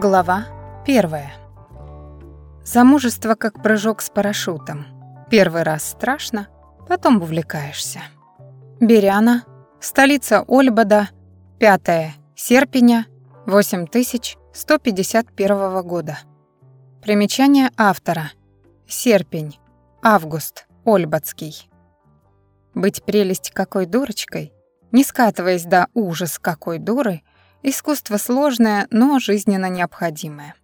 Глава первая. Замужество как прыжок с парашютом. Первый раз страшно, потом увлекаешься. Беряна, столица Ольбада, 5 серпня 8151 года. Примечание автора. Серпень, август, Ольбадский. Быть прелесть какой дурочкой, не скатываясь до ужас какой дуры, искусство сложное, но жизненно необходимое.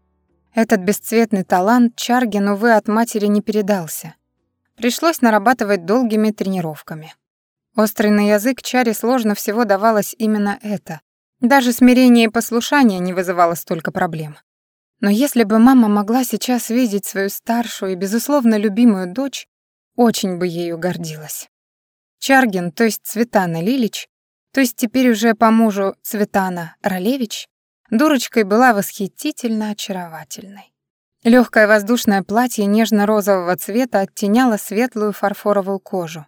Этот бесцветный талант Чаргин, увы, от матери не передался. Пришлось нарабатывать долгими тренировками. Острый на язык Чаре сложно всего давалось именно это. Даже смирение и послушание не вызывало столько проблем. Но если бы мама могла сейчас видеть свою старшую и, безусловно, любимую дочь, очень бы ею гордилась. Чаргин, то есть Цветана Лилич, то есть теперь уже по мужу Цветана Ролевич, дурочкой была восхитительно очаровательной. Легкое воздушное платье нежно-розового цвета оттеняло светлую фарфоровую кожу.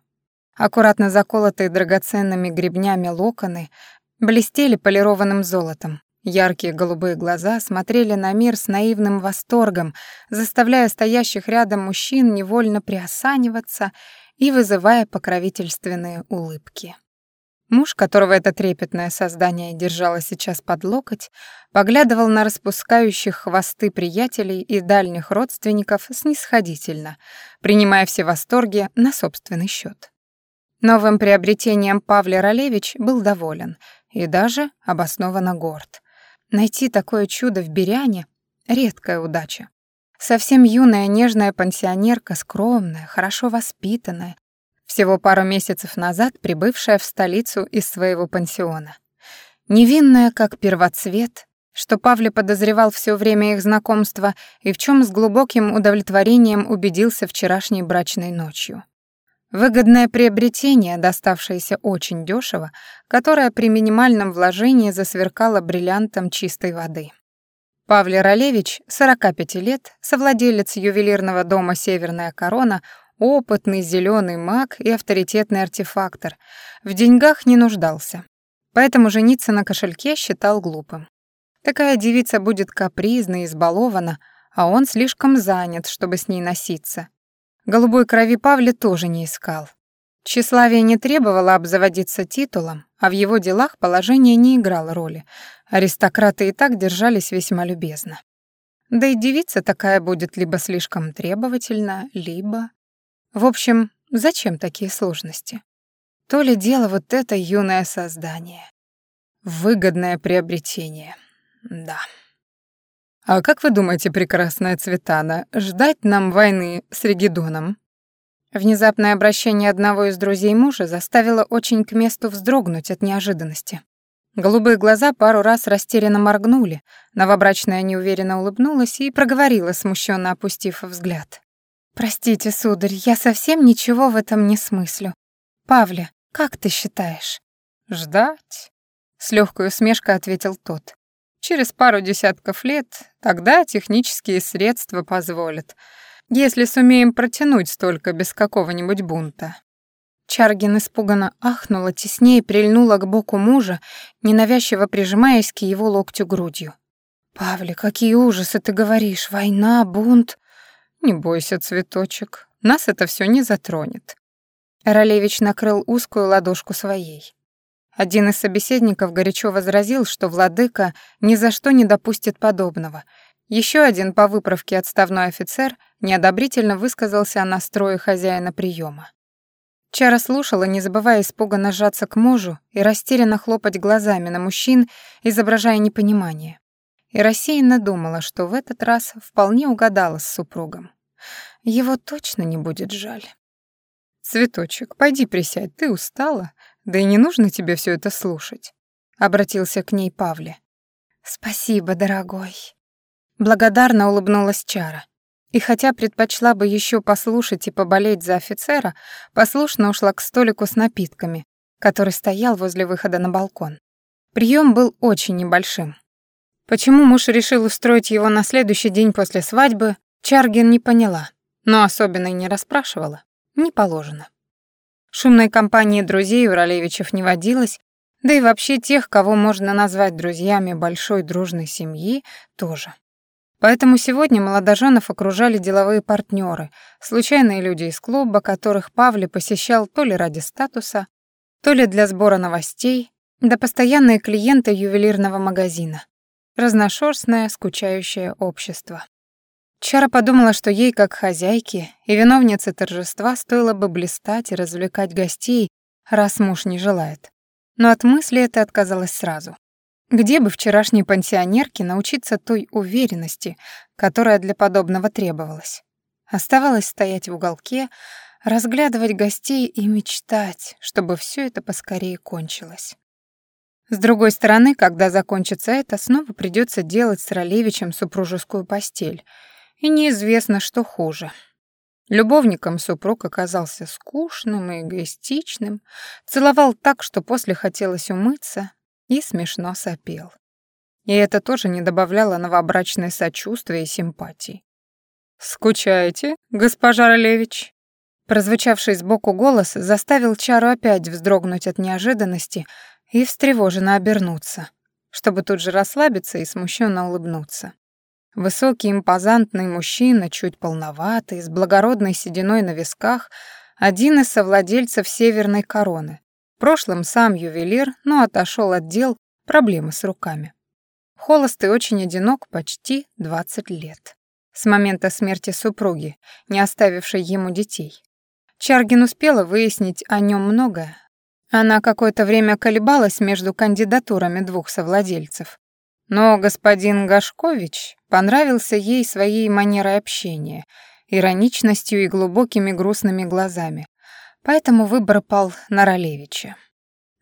Аккуратно заколотые драгоценными гребнями локоны блестели полированным золотом. Яркие голубые глаза смотрели на мир с наивным восторгом, заставляя стоящих рядом мужчин невольно приосаниваться и вызывая покровительственные улыбки. Муж, которого это трепетное создание держало сейчас под локоть, поглядывал на распускающих хвосты приятелей и дальних родственников снисходительно, принимая все восторги на собственный счет. Новым приобретением Павле Ролевич был доволен и даже обоснованно горд. Найти такое чудо в Беряне — редкая удача. Совсем юная нежная пансионерка, скромная, хорошо воспитанная, всего пару месяцев назад прибывшая в столицу из своего пансиона. Невинная, как первоцвет, что Павле подозревал все время их знакомства и в чем с глубоким удовлетворением убедился вчерашней брачной ночью. Выгодное приобретение, доставшееся очень дешево, которое при минимальном вложении засверкало бриллиантом чистой воды. Павле Ролевич, 45 лет, совладелец ювелирного дома «Северная корона», Опытный зеленый маг и авторитетный артефактор. В деньгах не нуждался. Поэтому жениться на кошельке считал глупым. Такая девица будет капризна и избалована, а он слишком занят, чтобы с ней носиться. Голубой крови Павле тоже не искал. Тщеславие не требовало обзаводиться титулом, а в его делах положение не играло роли. Аристократы и так держались весьма любезно. Да и девица такая будет либо слишком требовательна, либо... В общем, зачем такие сложности? То ли дело вот это юное создание. Выгодное приобретение. Да. А как вы думаете, прекрасная Цветана, ждать нам войны с Регидоном? Внезапное обращение одного из друзей мужа заставило очень к месту вздрогнуть от неожиданности. Голубые глаза пару раз растерянно моргнули, новобрачная неуверенно улыбнулась и проговорила, смущенно опустив взгляд. «Простите, сударь, я совсем ничего в этом не смыслю. Павля, как ты считаешь?» «Ждать?» — с легкой усмешкой ответил тот. «Через пару десятков лет тогда технические средства позволят, если сумеем протянуть столько без какого-нибудь бунта». Чаргин испуганно ахнула, теснее прильнула к боку мужа, ненавязчиво прижимаясь к его локтю грудью. «Павли, какие ужасы ты говоришь! Война, бунт!» «Не бойся, цветочек, нас это все не затронет». Ролевич накрыл узкую ладошку своей. Один из собеседников горячо возразил, что владыка ни за что не допустит подобного. Еще один по выправке отставной офицер неодобрительно высказался о настрое хозяина приема. Чара слушала, не забывая испуганно сжаться к мужу и растерянно хлопать глазами на мужчин, изображая непонимание. И рассеянно думала, что в этот раз вполне угадала с супругом. Его точно не будет жаль. «Цветочек, пойди присядь, ты устала, да и не нужно тебе все это слушать», — обратился к ней Павле. «Спасибо, дорогой». Благодарно улыбнулась Чара. И хотя предпочла бы еще послушать и поболеть за офицера, послушно ушла к столику с напитками, который стоял возле выхода на балкон. Прием был очень небольшим. Почему муж решил устроить его на следующий день после свадьбы, Чаргин не поняла, но особенно и не расспрашивала. Не положено. Шумной компании друзей у Ролевичев не водилось, Да и вообще тех, кого можно назвать друзьями большой дружной семьи, тоже. Поэтому сегодня молодоженов окружали деловые партнеры, случайные люди из клуба, которых Павли посещал то ли ради статуса, то ли для сбора новостей, да постоянные клиенты ювелирного магазина. Разношерстное, скучающее общество. Чара подумала, что ей, как хозяйке и виновнице торжества, стоило бы блистать и развлекать гостей, раз муж не желает. Но от мысли это отказалась сразу. Где бы вчерашней пансионерке научиться той уверенности, которая для подобного требовалась? Оставалось стоять в уголке, разглядывать гостей и мечтать, чтобы все это поскорее кончилось. С другой стороны, когда закончится это, снова придется делать с Ролевичем супружескую постель, и неизвестно, что хуже. Любовником супруг оказался скучным и эгоистичным, целовал так, что после хотелось умыться, и смешно сопел. И это тоже не добавляло новобрачное сочувствия и симпатии. «Скучаете, госпожа Ролевич?» Прозвучавший сбоку голос заставил Чару опять вздрогнуть от неожиданности и встревоженно обернуться, чтобы тут же расслабиться и смущенно улыбнуться. Высокий импозантный мужчина, чуть полноватый, с благородной сединой на висках, один из совладельцев Северной короны. В прошлом сам ювелир, но отошел от дел, проблемы с руками. Холост и очень одинок почти 20 лет. С момента смерти супруги, не оставившей ему детей. Чаргин успела выяснить о нем многое. Она какое-то время колебалась между кандидатурами двух совладельцев. Но господин Гашкович понравился ей своей манерой общения, ироничностью и глубокими грустными глазами. Поэтому выбор пал на Ролевича.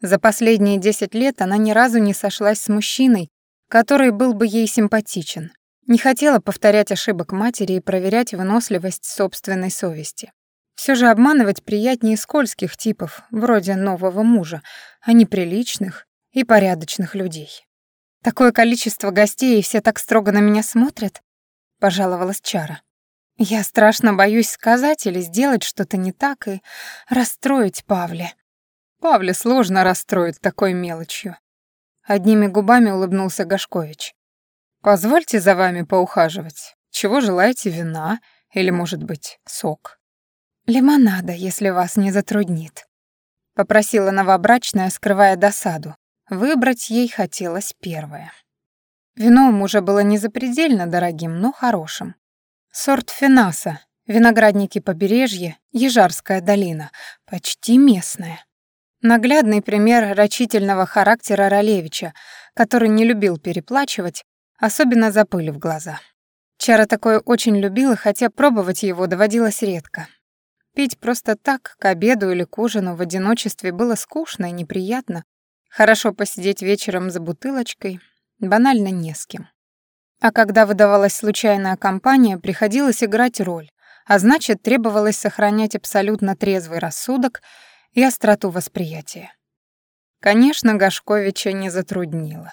За последние десять лет она ни разу не сошлась с мужчиной, который был бы ей симпатичен. Не хотела повторять ошибок матери и проверять выносливость собственной совести. Все же обманывать приятнее скользких типов, вроде нового мужа, а не приличных и порядочных людей. «Такое количество гостей, и все так строго на меня смотрят», — пожаловалась Чара. «Я страшно боюсь сказать или сделать что-то не так и расстроить Павле». «Павле сложно расстроить такой мелочью», — одними губами улыбнулся Гашкович. «Позвольте за вами поухаживать. Чего желаете, вина или, может быть, сок?» «Лимонада, если вас не затруднит», — попросила новобрачная, скрывая досаду. Выбрать ей хотелось первое. Вино у мужа было не запредельно дорогим, но хорошим. Сорт Финаса, виноградники побережья, Ежарская долина, почти местная. Наглядный пример рачительного характера Ролевича, который не любил переплачивать, особенно за в глаза. Чара такое очень любила, хотя пробовать его доводилось редко. Пить просто так, к обеду или к ужину в одиночестве было скучно и неприятно. Хорошо посидеть вечером за бутылочкой, банально не с кем. А когда выдавалась случайная компания, приходилось играть роль, а значит, требовалось сохранять абсолютно трезвый рассудок и остроту восприятия. Конечно, Гашковича не затруднило.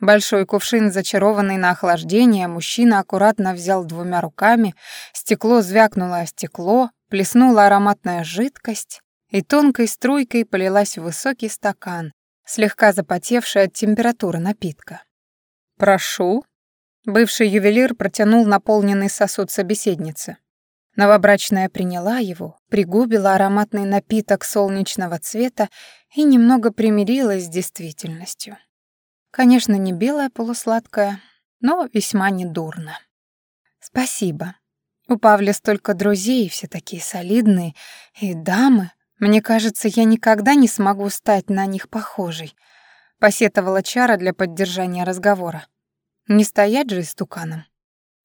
Большой кувшин, зачарованный на охлаждение, мужчина аккуратно взял двумя руками, стекло звякнуло о стекло, Плеснула ароматная жидкость и тонкой струйкой полилась в высокий стакан, слегка запотевший от температуры напитка. «Прошу». Бывший ювелир протянул наполненный сосуд собеседницы. Новобрачная приняла его, пригубила ароматный напиток солнечного цвета и немного примирилась с действительностью. Конечно, не белая полусладкая, но весьма недурно. «Спасибо», у Павля столько друзей, все такие солидные, и дамы. Мне кажется, я никогда не смогу стать на них похожей», — посетовала Чара для поддержания разговора. «Не стоять же истуканом».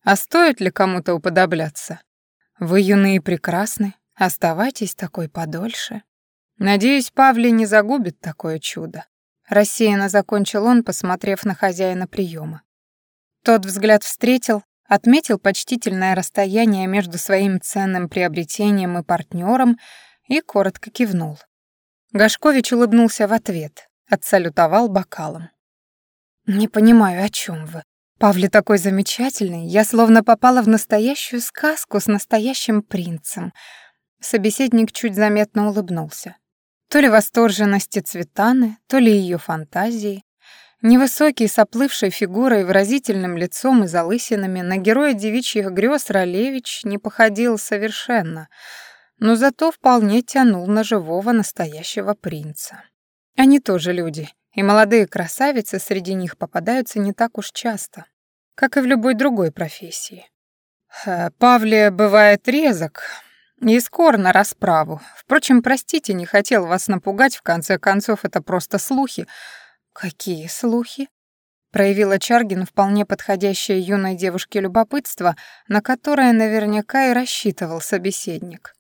«А стоит ли кому-то уподобляться? Вы юны и прекрасны, оставайтесь такой подольше. Надеюсь, Павли не загубит такое чудо». Рассеянно закончил он, посмотрев на хозяина приема. Тот взгляд встретил, отметил почтительное расстояние между своим ценным приобретением и партнером и коротко кивнул. Гашкович улыбнулся в ответ, отсалютовал бокалом. «Не понимаю, о чем вы. Павли такой замечательный, я словно попала в настоящую сказку с настоящим принцем». Собеседник чуть заметно улыбнулся. То ли восторженности Цветаны, то ли ее фантазии. Невысокий, с оплывшей фигурой, выразительным лицом и залысинами, на героя девичьих грез Ролевич не походил совершенно, но зато вполне тянул на живого настоящего принца. Они тоже люди, и молодые красавицы среди них попадаются не так уж часто, как и в любой другой профессии. Павле бывает резок и скор на расправу. Впрочем, простите, не хотел вас напугать, в конце концов, это просто слухи, «Какие слухи?» Проявила Чаргин вполне подходящее юной девушке любопытство, на которое наверняка и рассчитывал собеседник.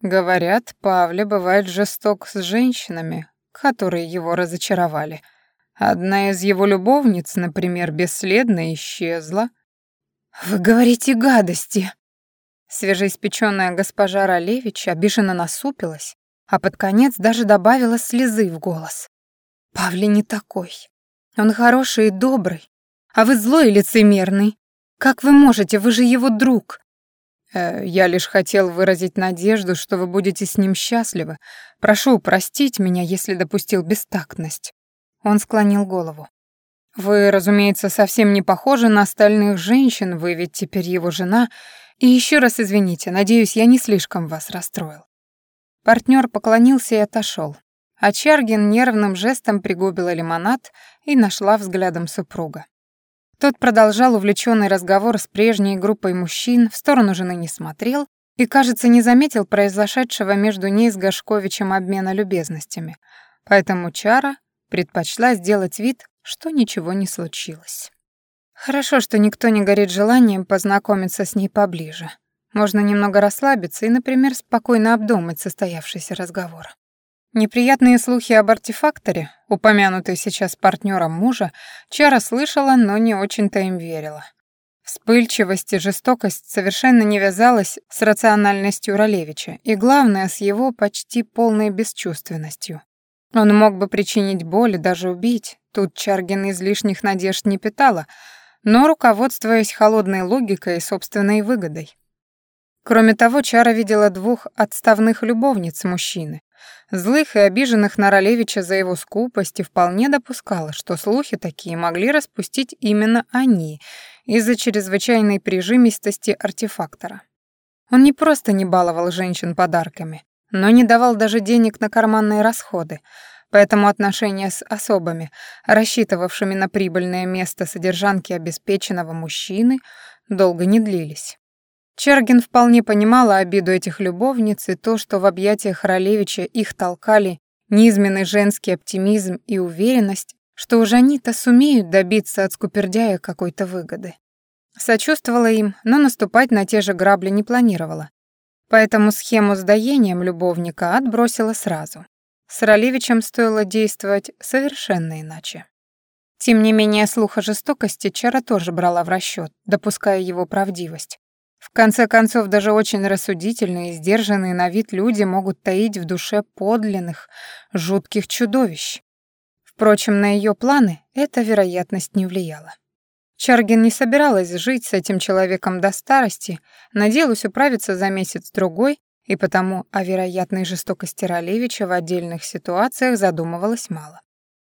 Говорят, Павле бывает жесток с женщинами, которые его разочаровали. Одна из его любовниц, например, бесследно исчезла. «Вы говорите гадости!» Свежеиспечённая госпожа Ролевич обиженно насупилась, а под конец даже добавила слезы в голос. Павли не такой. Он хороший и добрый, а вы злой и лицемерный. Как вы можете, вы же его друг. Э, я лишь хотел выразить надежду, что вы будете с ним счастливы. Прошу простить меня, если допустил бестактность. Он склонил голову. Вы, разумеется, совсем не похожи на остальных женщин, вы ведь теперь его жена. И еще раз извините, надеюсь, я не слишком вас расстроил. Партнер поклонился и отошел. А Чаргин нервным жестом пригубила лимонад и нашла взглядом супруга. Тот продолжал увлеченный разговор с прежней группой мужчин, в сторону жены не смотрел и, кажется, не заметил произошедшего между ней с Гашковичем обмена любезностями. Поэтому Чара предпочла сделать вид, что ничего не случилось. Хорошо, что никто не горит желанием познакомиться с ней поближе. Можно немного расслабиться и, например, спокойно обдумать состоявшийся разговор. Неприятные слухи об артефакторе, упомянутые сейчас партнером мужа, Чара слышала, но не очень-то им верила. Вспыльчивость и жестокость совершенно не вязалась с рациональностью Ролевича, и главное, с его почти полной бесчувственностью. Он мог бы причинить боль и даже убить, тут Чаргин излишних надежд не питала, но руководствуясь холодной логикой и собственной выгодой. Кроме того, Чара видела двух отставных любовниц мужчины, Злых и обиженных на Ролевича за его скупость и вполне допускала, что слухи такие могли распустить именно они из-за чрезвычайной прижимистости артефактора. Он не просто не баловал женщин подарками, но не давал даже денег на карманные расходы, поэтому отношения с особами, рассчитывавшими на прибыльное место содержанки обеспеченного мужчины, долго не длились. Чергин вполне понимала обиду этих любовниц и то, что в объятиях Ролевича их толкали низменный женский оптимизм и уверенность, что уж они-то сумеют добиться от скупердяя какой-то выгоды. Сочувствовала им, но наступать на те же грабли не планировала. Поэтому схему с доением любовника отбросила сразу. С Ролевичем стоило действовать совершенно иначе. Тем не менее, слух о жестокости Чара тоже брала в расчет, допуская его правдивость. В конце концов, даже очень рассудительные и сдержанные на вид люди могут таить в душе подлинных, жутких чудовищ. Впрочем, на ее планы эта вероятность не влияла. Чаргин не собиралась жить с этим человеком до старости, надеялась управиться за месяц-другой, и потому о вероятной жестокости Ролевича в отдельных ситуациях задумывалась мало.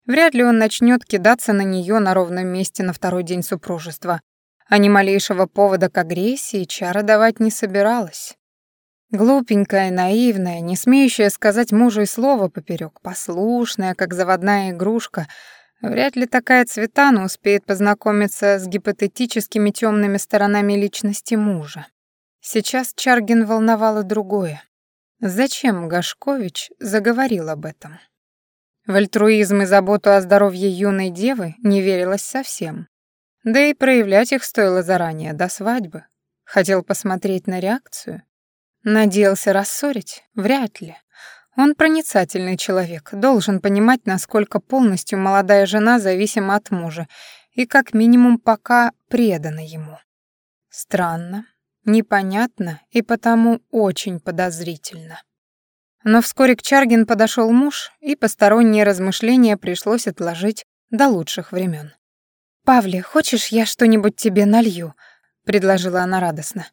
Вряд ли он начнет кидаться на нее на ровном месте на второй день супружества, а ни малейшего повода к агрессии Чара давать не собиралась. Глупенькая, наивная, не смеющая сказать мужу и слова поперек, послушная, как заводная игрушка, вряд ли такая Цветана успеет познакомиться с гипотетическими темными сторонами личности мужа. Сейчас Чаргин волновало другое. Зачем Гашкович заговорил об этом? В альтруизм и заботу о здоровье юной девы не верилось совсем. Да и проявлять их стоило заранее, до свадьбы. Хотел посмотреть на реакцию. Надеялся рассорить? Вряд ли. Он проницательный человек, должен понимать, насколько полностью молодая жена зависима от мужа и как минимум пока предана ему. Странно, непонятно и потому очень подозрительно. Но вскоре к Чаргин подошел муж, и посторонние размышления пришлось отложить до лучших времен. «Павле, хочешь, я что-нибудь тебе налью?» — предложила она радостно.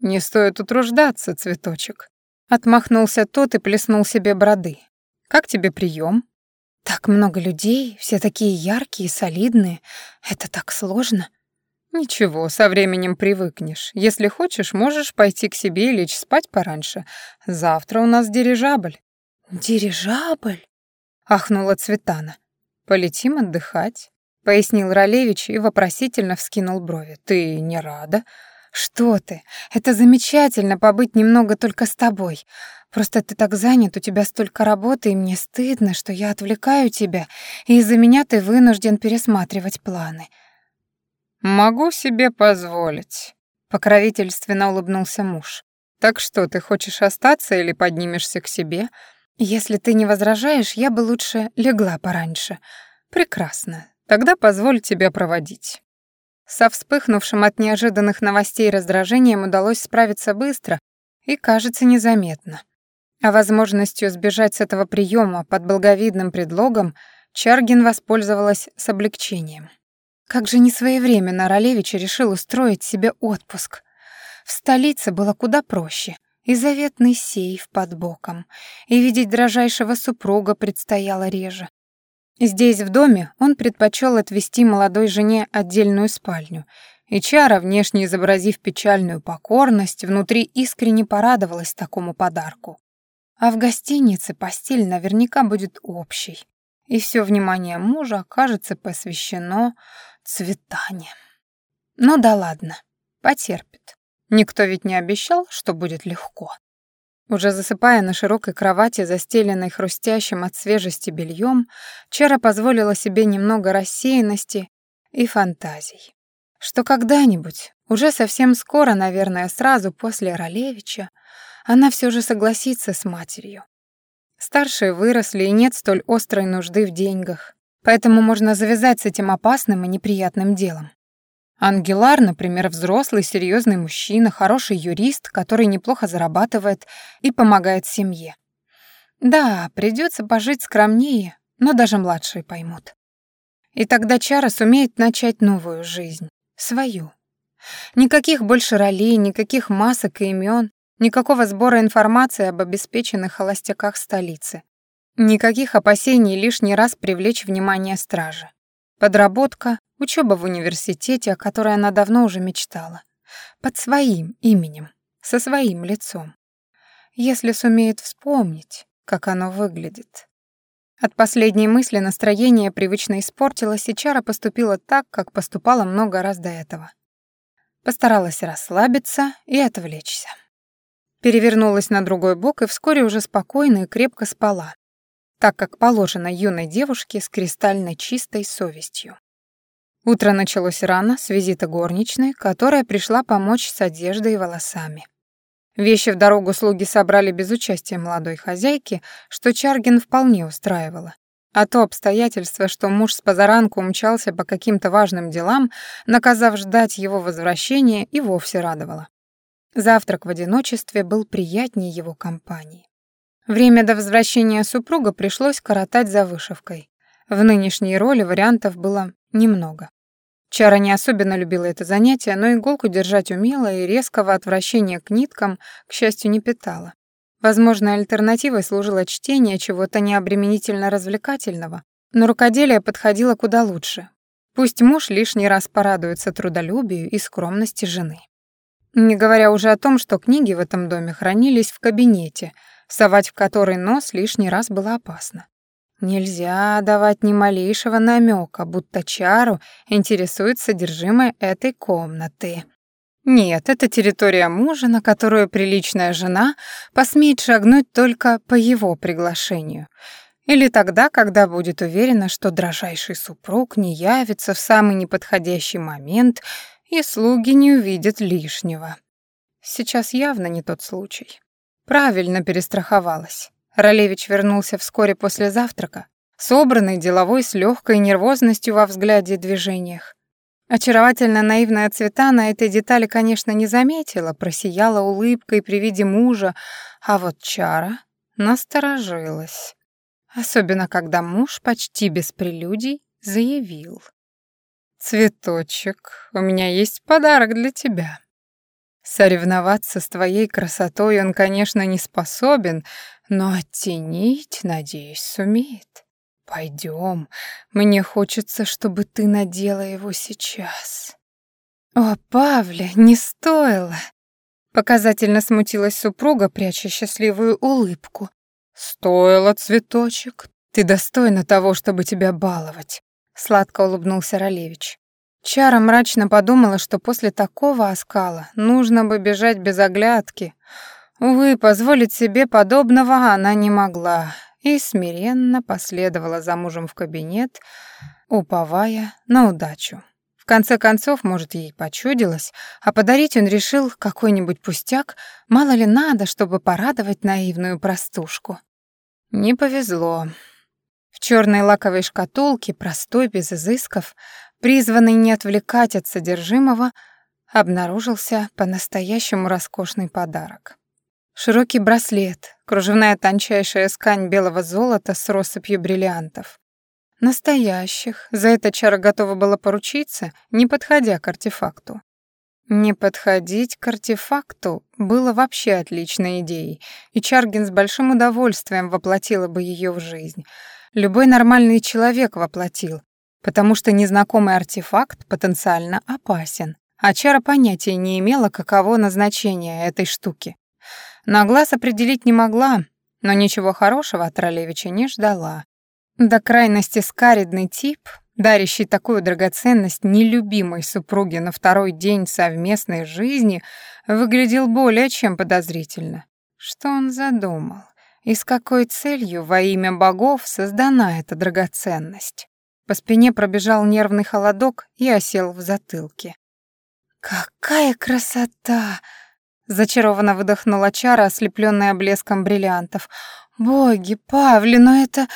«Не стоит утруждаться, цветочек», — отмахнулся тот и плеснул себе броды. Как тебе прием? Так много людей, все такие яркие, солидные. Это так сложно. Ничего, со временем привыкнешь. Если хочешь, можешь пойти к себе и лечь спать пораньше. Завтра у нас дирижабль. Дирижабль? Ахнула Цветана. Полетим отдыхать, пояснил Ролевич и вопросительно вскинул брови. Ты не рада? Что ты? Это замечательно побыть немного только с тобой. Просто ты так занят, у тебя столько работы, и мне стыдно, что я отвлекаю тебя, и из-за меня ты вынужден пересматривать планы. Могу себе позволить, покровительственно улыбнулся муж. Так что, ты хочешь остаться или поднимешься к себе? Если ты не возражаешь, я бы лучше легла пораньше. Прекрасно. Тогда позволь тебя проводить. Со вспыхнувшим от неожиданных новостей раздражением удалось справиться быстро и, кажется, незаметно. А возможностью сбежать с этого приема под благовидным предлогом Чаргин воспользовалась с облегчением. Как же несвоевременно Ролевич решил устроить себе отпуск. В столице было куда проще. И заветный сейф под боком, и видеть дрожайшего супруга предстояло реже. Здесь, в доме, он предпочел отвести молодой жене отдельную спальню, и Чара, внешне изобразив печальную покорность, внутри искренне порадовалась такому подарку. А в гостинице постель наверняка будет общей, и все внимание мужа окажется посвящено цветане. Ну да ладно, потерпит. Никто ведь не обещал, что будет легко. Уже засыпая на широкой кровати, застеленной хрустящим от свежести бельем, Чара позволила себе немного рассеянности и фантазий. Что когда-нибудь, уже совсем скоро, наверное, сразу после Ролевича, она все же согласится с матерью. Старшие выросли, и нет столь острой нужды в деньгах, поэтому можно завязать с этим опасным и неприятным делом. Ангелар, например, взрослый, серьезный мужчина, хороший юрист, который неплохо зарабатывает и помогает семье. Да, придется пожить скромнее, но даже младшие поймут. И тогда Чара сумеет начать новую жизнь, свою. Никаких больше ролей, никаких масок и имен, никакого сбора информации об обеспеченных холостяках столицы. Никаких опасений лишний раз привлечь внимание стражи. Подработка, учеба в университете, о которой она давно уже мечтала. Под своим именем, со своим лицом. Если сумеет вспомнить, как оно выглядит. От последней мысли настроение привычно испортилось, и Чара поступила так, как поступала много раз до этого. Постаралась расслабиться и отвлечься. Перевернулась на другой бок и вскоре уже спокойно и крепко спала, так как положено юной девушке с кристально чистой совестью. Утро началось рано, с визита горничной, которая пришла помочь с одеждой и волосами. Вещи в дорогу слуги собрали без участия молодой хозяйки, что Чаргин вполне устраивало. А то обстоятельство, что муж с позаранку умчался по каким-то важным делам, наказав ждать его возвращения, и вовсе радовало. Завтрак в одиночестве был приятнее его компании. Время до возвращения супруга пришлось коротать за вышивкой. В нынешней роли вариантов было немного. Чара не особенно любила это занятие, но иголку держать умела и резкого отвращения к ниткам, к счастью, не питала. Возможно, альтернативой служило чтение чего-то необременительно развлекательного, но рукоделие подходило куда лучше. Пусть муж лишний раз порадуется трудолюбию и скромности жены. Не говоря уже о том, что книги в этом доме хранились в кабинете — совать в который нос лишний раз было опасно. Нельзя давать ни малейшего намека, будто Чару интересует содержимое этой комнаты. Нет, это территория мужа, на которую приличная жена посмеет шагнуть только по его приглашению. Или тогда, когда будет уверена, что дрожайший супруг не явится в самый неподходящий момент и слуги не увидят лишнего. Сейчас явно не тот случай. Правильно перестраховалась. Ролевич вернулся вскоре после завтрака, собранный, деловой, с легкой нервозностью во взгляде и движениях. Очаровательно наивная цвета на этой детали, конечно, не заметила, просияла улыбкой при виде мужа, а вот Чара насторожилась. Особенно, когда муж почти без прелюдий заявил. «Цветочек, у меня есть подарок для тебя». Соревноваться с твоей красотой он, конечно, не способен, но оттенить, надеюсь, сумеет. Пойдем, мне хочется, чтобы ты надела его сейчас. О, Павля, не стоило. Показательно смутилась супруга, пряча счастливую улыбку. Стоило, цветочек. Ты достойна того, чтобы тебя баловать. Сладко улыбнулся Ролевич. Чара мрачно подумала, что после такого оскала нужно бы бежать без оглядки. Увы, позволить себе подобного она не могла и смиренно последовала за мужем в кабинет, уповая на удачу. В конце концов, может, ей почудилось, а подарить он решил какой-нибудь пустяк, мало ли надо, чтобы порадовать наивную простушку. Не повезло. В черной лаковой шкатулке, простой, без изысков, призванный не отвлекать от содержимого, обнаружился по-настоящему роскошный подарок. Широкий браслет, кружевная тончайшая скань белого золота с россыпью бриллиантов. Настоящих, за это чара готова была поручиться, не подходя к артефакту. Не подходить к артефакту было вообще отличной идеей, и Чаргин с большим удовольствием воплотила бы ее в жизнь. Любой нормальный человек воплотил, потому что незнакомый артефакт потенциально опасен, а Чара понятия не имела, каково назначение этой штуки. На глаз определить не могла, но ничего хорошего от Ролевича не ждала. До крайности скаридный тип, дарящий такую драгоценность нелюбимой супруге на второй день совместной жизни, выглядел более чем подозрительно. Что он задумал? И с какой целью во имя богов создана эта драгоценность? По спине пробежал нервный холодок и осел в затылке. «Какая красота!» — зачарованно выдохнула Чара, ослепленная блеском бриллиантов. «Боги, Павли, но это...»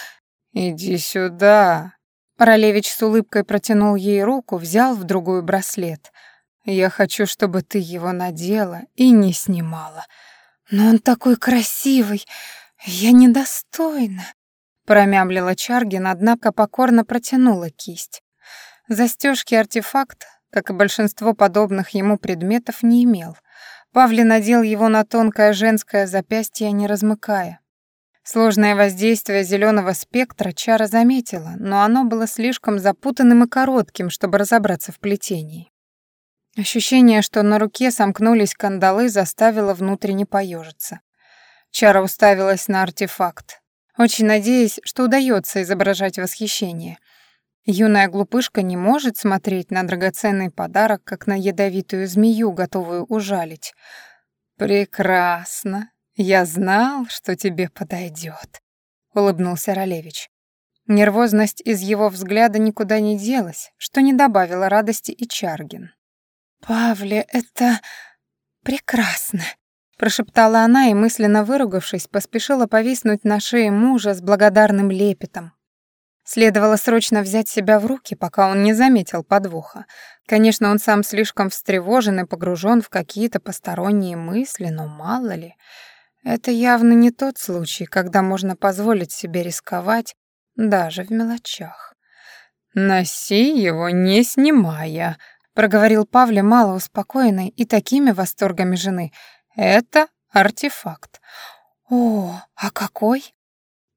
«Иди сюда!» Ролевич с улыбкой протянул ей руку, взял в другую браслет. «Я хочу, чтобы ты его надела и не снимала». «Но он такой красивый! Я недостойна!» Промямлила Чаргин, однако покорно протянула кисть. Застежки артефакт, как и большинство подобных ему предметов, не имел. Павли надел его на тонкое женское запястье, не размыкая. Сложное воздействие зеленого спектра Чара заметила, но оно было слишком запутанным и коротким, чтобы разобраться в плетении. Ощущение, что на руке сомкнулись кандалы, заставило внутренне поежиться. Чара уставилась на артефакт очень надеясь, что удается изображать восхищение. Юная глупышка не может смотреть на драгоценный подарок, как на ядовитую змею, готовую ужалить. «Прекрасно. Я знал, что тебе подойдет», — улыбнулся Ролевич. Нервозность из его взгляда никуда не делась, что не добавило радости и Чаргин. «Павле, это прекрасно», прошептала она и, мысленно выругавшись, поспешила повиснуть на шее мужа с благодарным лепетом. Следовало срочно взять себя в руки, пока он не заметил подвоха. Конечно, он сам слишком встревожен и погружен в какие-то посторонние мысли, но мало ли. Это явно не тот случай, когда можно позволить себе рисковать даже в мелочах. «Носи его, не снимая», — проговорил Павле мало успокоенный и такими восторгами жены — это артефакт. О, а какой?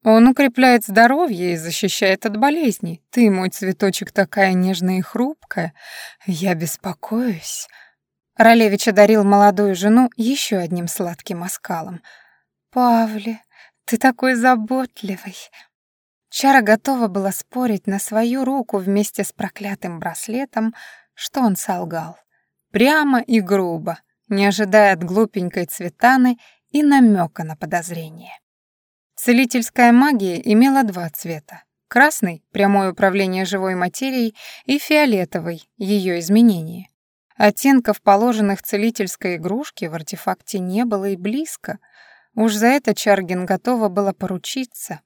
Он укрепляет здоровье и защищает от болезней. Ты, мой цветочек, такая нежная и хрупкая. Я беспокоюсь. Ролевич одарил молодую жену еще одним сладким оскалом. «Павле, ты такой заботливый!» Чара готова была спорить на свою руку вместе с проклятым браслетом, что он солгал. Прямо и грубо — не ожидая от глупенькой Цветаны и намека на подозрение. Целительская магия имела два цвета. Красный — прямое управление живой материей, и фиолетовый — ее изменение. Оттенков, положенных целительской игрушке, в артефакте не было и близко. Уж за это Чаргин готова была поручиться.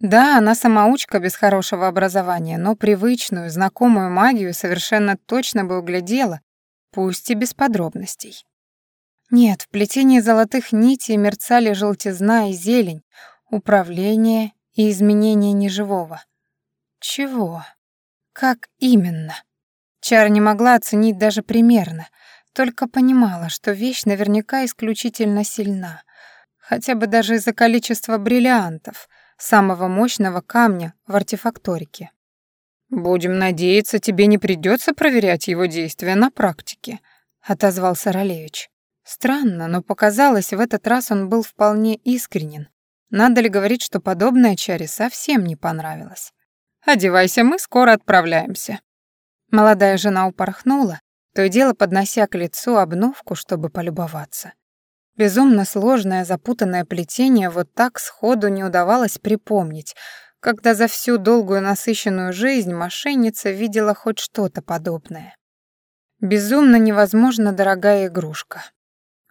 Да, она самоучка без хорошего образования, но привычную, знакомую магию совершенно точно бы углядела, пусть и без подробностей. Нет, в плетении золотых нитей мерцали желтизна и зелень, управление и изменение неживого. Чего? Как именно? Чар не могла оценить даже примерно. только понимала, что вещь наверняка исключительно сильна, хотя бы даже из-за количества бриллиантов, самого мощного камня в артефакторике. «Будем надеяться, тебе не придется проверять его действия на практике», — отозвался Ролевич. Странно, но показалось, в этот раз он был вполне искренен. Надо ли говорить, что подобное Чаре совсем не понравилось? «Одевайся, мы скоро отправляемся». Молодая жена упорхнула, то и дело поднося к лицу обновку, чтобы полюбоваться. Безумно сложное запутанное плетение вот так сходу не удавалось припомнить, когда за всю долгую насыщенную жизнь мошенница видела хоть что-то подобное. Безумно невозможно дорогая игрушка.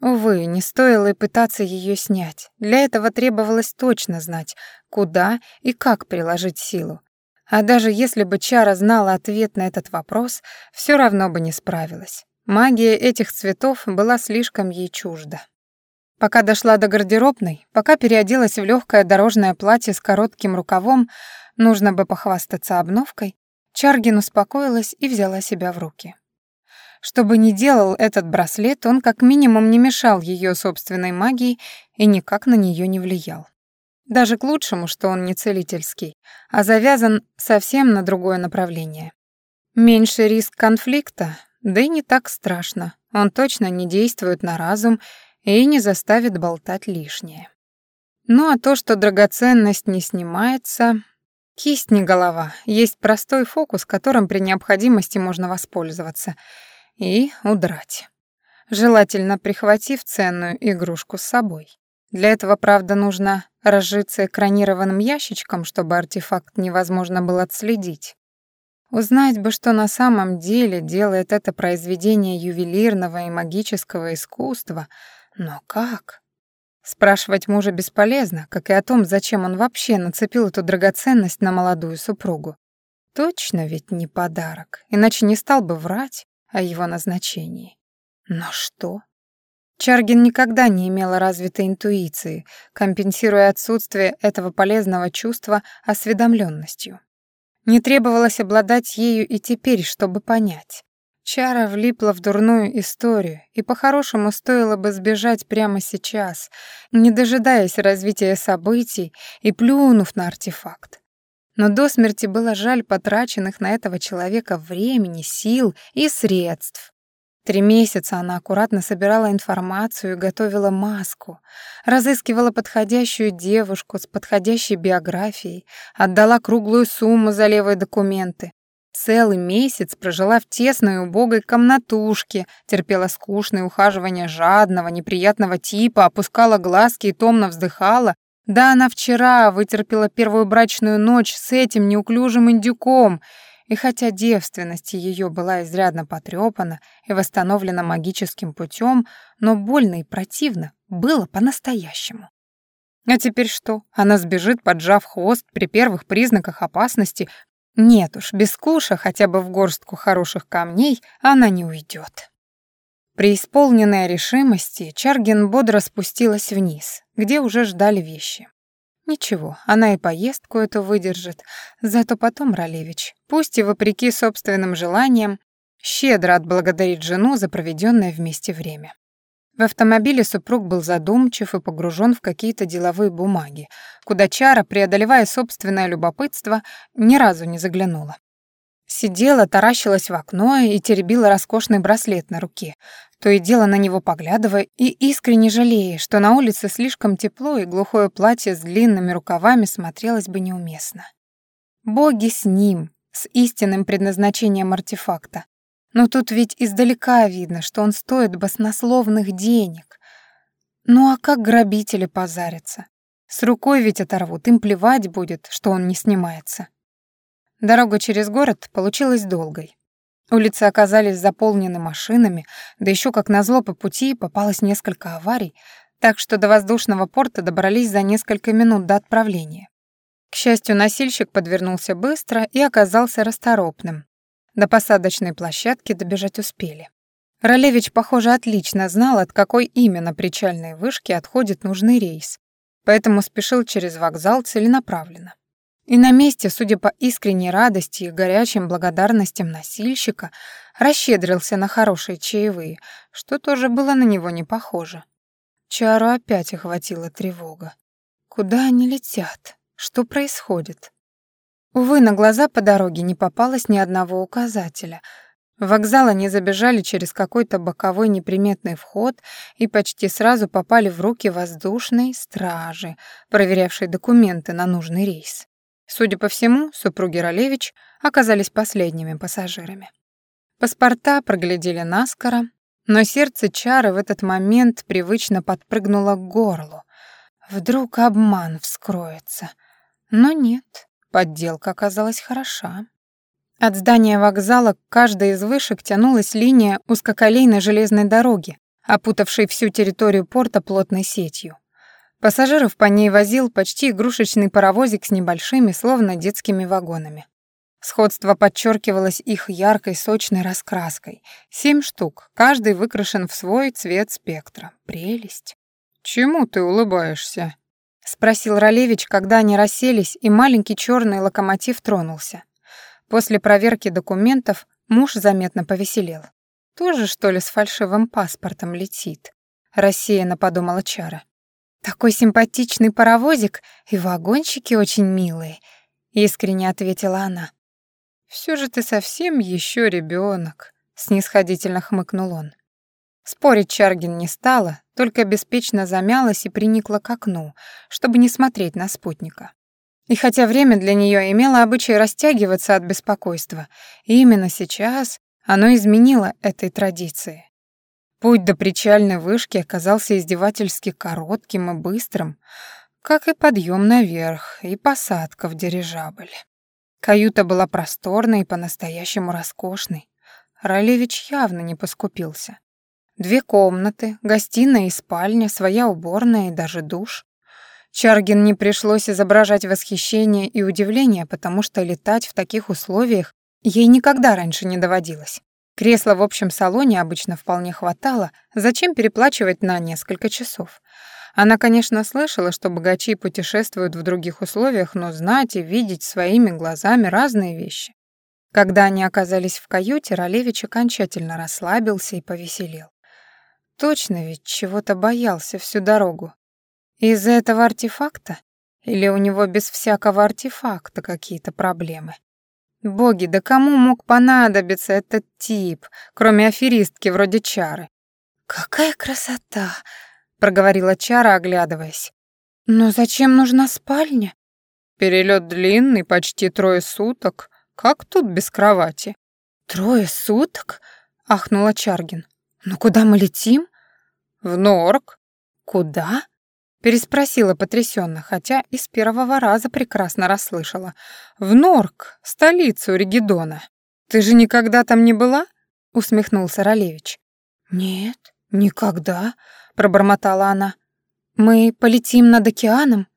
Увы, не стоило и пытаться ее снять. Для этого требовалось точно знать, куда и как приложить силу. А даже если бы Чара знала ответ на этот вопрос, все равно бы не справилась. Магия этих цветов была слишком ей чужда. Пока дошла до гардеробной, пока переоделась в легкое дорожное платье с коротким рукавом, нужно бы похвастаться обновкой, Чаргин успокоилась и взяла себя в руки. Что бы ни делал этот браслет, он как минимум не мешал ее собственной магии и никак на нее не влиял. Даже к лучшему, что он не целительский, а завязан совсем на другое направление. Меньше риск конфликта, да и не так страшно. Он точно не действует на разум и не заставит болтать лишнее. Ну а то, что драгоценность не снимается, кисть не голова, есть простой фокус, которым при необходимости можно воспользоваться — и удрать. Желательно прихватив ценную игрушку с собой. Для этого, правда, нужно разжиться экранированным ящичком, чтобы артефакт невозможно было отследить. Узнать бы, что на самом деле делает это произведение ювелирного и магического искусства, но как? Спрашивать мужа бесполезно, как и о том, зачем он вообще нацепил эту драгоценность на молодую супругу. Точно ведь не подарок, иначе не стал бы врать о его назначении. Но что? Чаргин никогда не имела развитой интуиции, компенсируя отсутствие этого полезного чувства осведомленностью. Не требовалось обладать ею и теперь, чтобы понять. Чара влипла в дурную историю, и по-хорошему стоило бы сбежать прямо сейчас, не дожидаясь развития событий и плюнув на артефакт. Но до смерти было жаль потраченных на этого человека времени, сил и средств. Три месяца она аккуратно собирала информацию и готовила маску, разыскивала подходящую девушку с подходящей биографией, отдала круглую сумму за левые документы. Целый месяц прожила в тесной убогой комнатушке, терпела скучные ухаживания жадного, неприятного типа, опускала глазки и томно вздыхала, да, она вчера вытерпела первую брачную ночь с этим неуклюжим индюком, и хотя девственность ее была изрядно потрепана и восстановлена магическим путем, но больно и противно было по-настоящему. А теперь что? Она сбежит, поджав хвост при первых признаках опасности? Нет уж, без куша хотя бы в горстку хороших камней она не уйдет. Преисполненная решимости, Чаргин бодро спустилась вниз, где уже ждали вещи. Ничего, она и поездку эту выдержит, зато потом Ролевич, пусть и вопреки собственным желаниям, щедро отблагодарит жену за проведенное вместе время. В автомобиле супруг был задумчив и погружен в какие-то деловые бумаги, куда Чара, преодолевая собственное любопытство, ни разу не заглянула. Сидела, таращилась в окно и теребила роскошный браслет на руке, то и дело на него поглядывая и искренне жалея, что на улице слишком тепло и глухое платье с длинными рукавами смотрелось бы неуместно. Боги с ним, с истинным предназначением артефакта. Но тут ведь издалека видно, что он стоит баснословных денег. Ну а как грабители позарятся? С рукой ведь оторвут, им плевать будет, что он не снимается. Дорога через город получилась долгой. Улицы оказались заполнены машинами, да еще как назло по пути попалось несколько аварий, так что до воздушного порта добрались за несколько минут до отправления. К счастью, носильщик подвернулся быстро и оказался расторопным. До посадочной площадки добежать успели. Ролевич, похоже, отлично знал, от какой именно причальной вышки отходит нужный рейс, поэтому спешил через вокзал целенаправленно. И на месте, судя по искренней радости и горячим благодарностям носильщика, расщедрился на хорошие чаевые, что тоже было на него не похоже. Чару опять охватила тревога. Куда они летят? Что происходит? Увы, на глаза по дороге не попалось ни одного указателя. В вокзал они забежали через какой-то боковой неприметный вход и почти сразу попали в руки воздушной стражи, проверявшей документы на нужный рейс. Судя по всему, супруги Ролевич оказались последними пассажирами. Паспорта проглядели наскоро, но сердце Чары в этот момент привычно подпрыгнуло к горлу. Вдруг обман вскроется. Но нет, подделка оказалась хороша. От здания вокзала к каждой из вышек тянулась линия узкоколейной железной дороги, опутавшей всю территорию порта плотной сетью. Пассажиров по ней возил почти игрушечный паровозик с небольшими, словно детскими вагонами. Сходство подчеркивалось их яркой, сочной раскраской. Семь штук, каждый выкрашен в свой цвет спектра. Прелесть. «Чему ты улыбаешься?» — спросил Ролевич, когда они расселись, и маленький черный локомотив тронулся. После проверки документов муж заметно повеселел. «Тоже, что ли, с фальшивым паспортом летит?» — рассеянно подумала Чара. «Такой симпатичный паровозик, и вагончики очень милые», — искренне ответила она. «Все же ты совсем еще ребенок», — снисходительно хмыкнул он. Спорить Чаргин не стала, только беспечно замялась и приникла к окну, чтобы не смотреть на спутника. И хотя время для нее имело обычай растягиваться от беспокойства, именно сейчас оно изменило этой традиции. Путь до причальной вышки оказался издевательски коротким и быстрым, как и подъем наверх, и посадка в дирижабль. Каюта была просторной и по-настоящему роскошной. Ролевич явно не поскупился. Две комнаты, гостиная и спальня, своя уборная и даже душ. Чаргин не пришлось изображать восхищение и удивление, потому что летать в таких условиях ей никогда раньше не доводилось. Кресла в общем салоне обычно вполне хватало, зачем переплачивать на несколько часов? Она, конечно, слышала, что богачи путешествуют в других условиях, но знать и видеть своими глазами разные вещи. Когда они оказались в каюте, Ролевич окончательно расслабился и повеселел. Точно ведь чего-то боялся всю дорогу. Из-за этого артефакта? Или у него без всякого артефакта какие-то проблемы? Боги, да кому мог понадобиться этот тип, кроме аферистки вроде Чары? «Какая красота!» — проговорила Чара, оглядываясь. «Но зачем нужна спальня?» «Перелет длинный, почти трое суток. Как тут без кровати?» «Трое суток?» — ахнула Чаргин. «Ну куда мы летим?» «В Норк». «Куда?» Переспросила потрясенно, хотя из первого раза прекрасно расслышала. «В Норк, столицу Регидона. Ты же никогда там не была?» Усмехнулся Ролевич. «Нет, никогда», — пробормотала она. «Мы полетим над океаном?»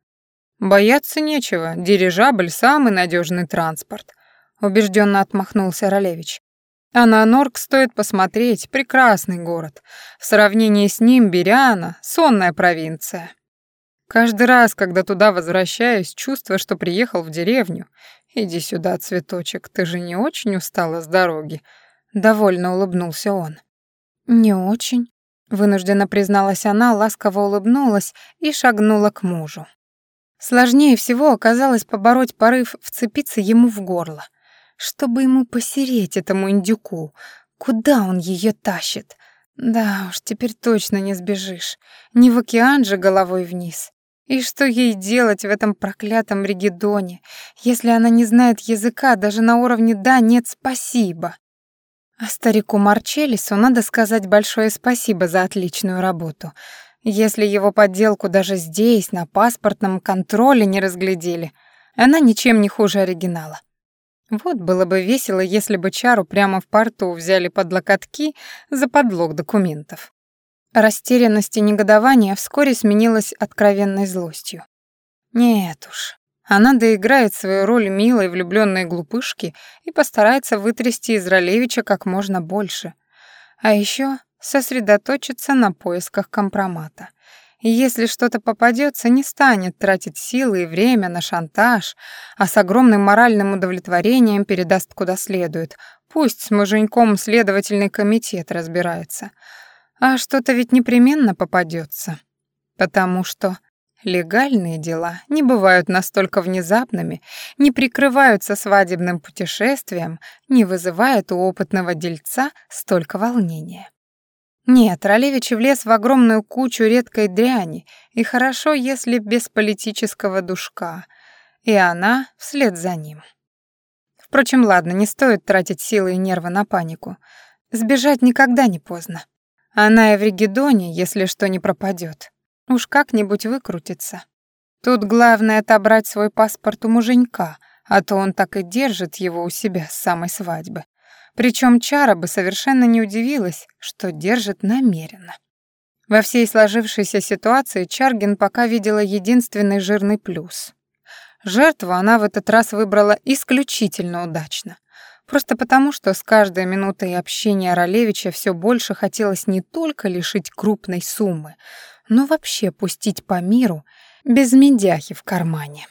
«Бояться нечего. Дирижабль — самый надежный транспорт», — убежденно отмахнулся Ролевич. А на Норк стоит посмотреть, прекрасный город. В сравнении с ним Бериана — сонная провинция. Каждый раз, когда туда возвращаюсь, чувство, что приехал в деревню. Иди сюда, цветочек, ты же не очень устала с дороги. Довольно улыбнулся он. Не очень, вынужденно призналась она, ласково улыбнулась и шагнула к мужу. Сложнее всего оказалось побороть порыв вцепиться ему в горло. Чтобы ему посереть этому индюку, куда он ее тащит? Да уж, теперь точно не сбежишь. Не в океан же головой вниз. И что ей делать в этом проклятом Ригидоне, если она не знает языка даже на уровне «да», «нет», «спасибо»? А старику Марчелису надо сказать большое спасибо за отличную работу. Если его подделку даже здесь, на паспортном контроле не разглядели, она ничем не хуже оригинала. Вот было бы весело, если бы Чару прямо в порту взяли под локотки за подлог документов. Растерянность и негодование вскоре сменилось откровенной злостью. Нет уж, она доиграет свою роль милой влюбленной глупышки и постарается вытрясти из Ролевича как можно больше. А еще сосредоточиться на поисках компромата. И если что-то попадется, не станет тратить силы и время на шантаж, а с огромным моральным удовлетворением передаст куда следует. Пусть с муженьком следовательный комитет разбирается. А что-то ведь непременно попадется, Потому что легальные дела не бывают настолько внезапными, не прикрываются свадебным путешествием, не вызывают у опытного дельца столько волнения. Нет, Ролевич влез в огромную кучу редкой дряни, и хорошо, если без политического душка, и она вслед за ним. Впрочем, ладно, не стоит тратить силы и нервы на панику. Сбежать никогда не поздно. Она и в Ригедоне, если что, не пропадет. Уж как-нибудь выкрутится. Тут главное отобрать свой паспорт у муженька, а то он так и держит его у себя с самой свадьбы. Причем Чара бы совершенно не удивилась, что держит намеренно. Во всей сложившейся ситуации Чаргин пока видела единственный жирный плюс. Жертву она в этот раз выбрала исключительно удачно. Просто потому, что с каждой минутой общения Ролевича все больше хотелось не только лишить крупной суммы, но вообще пустить по миру без медяхи в кармане.